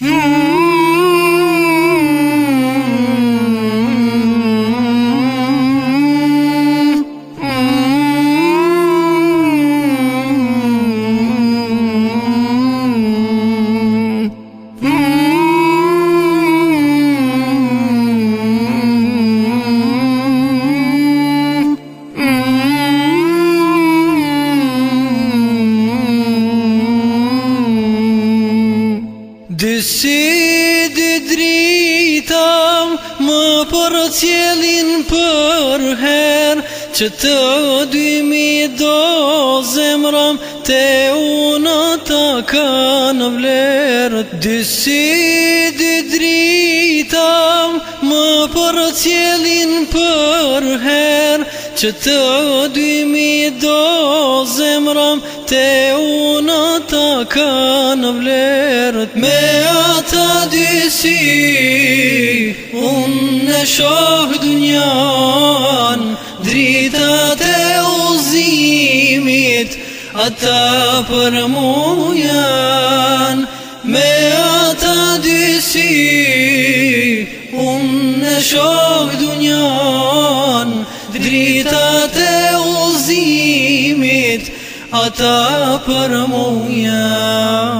Hmm. qelin për her Që të dymi do zemram Te unë ta ka në vler Dysi dy dritam Më për qelin për her Që të dymi do zemram Te unë ta ka në vler Me ata Dysi Unë në shohë dënjan Dritat e uzimit Ata për mu janë Me ata dysi Unë në shohë dënjan Dritat e uzimit Ata për mu janë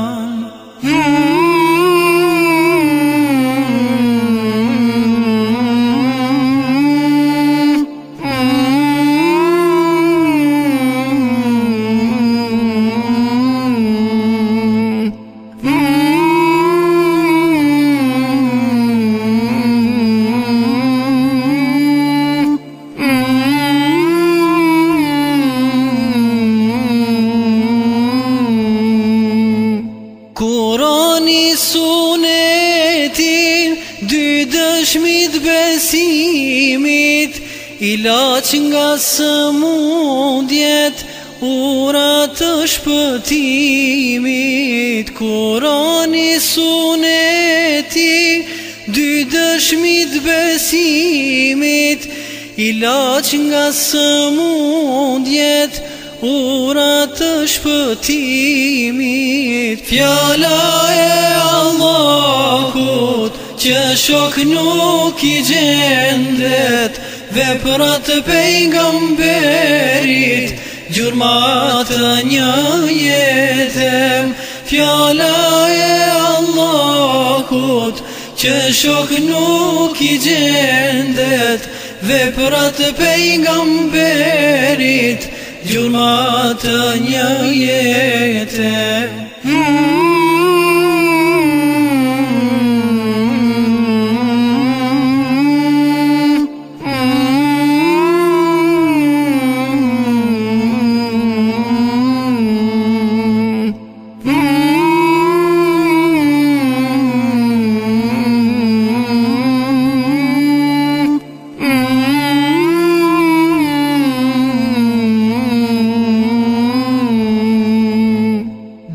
shmit besimit I laq nga së mundjet Ura të shpëtimit Kuroni suneti Dy dëshmit besimit I laq nga së mundjet Ura të shpëtimit Fjala e shok nuk i gjendet Dhe për atë pejgamberit Gjurma të një jetem Fjala e Allahut Që shok nuk i gjendet Dhe për atë pejgamberit Gjurma të një jetem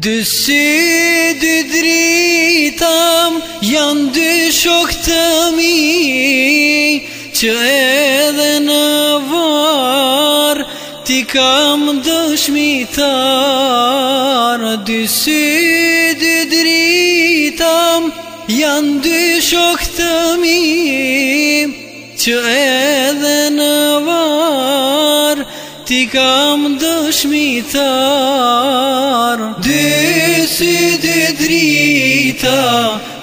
Dësi dy dritam janë dy shok të mi Që edhe në varë ti kam dëshmitar Dësi dy dritam janë dy shok të mi Që edhe në varë ti kam dëshmitar Dë si dë drita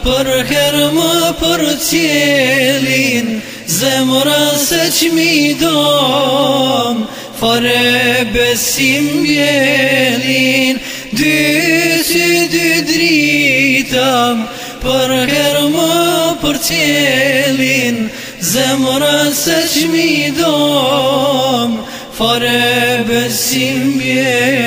Për herë më për cjelin Zemëra se qmi dom Fare besim bjelin Dë dë drita Për herë më për cjelin Zemëra se qmi dom Fare فر بسیم بیه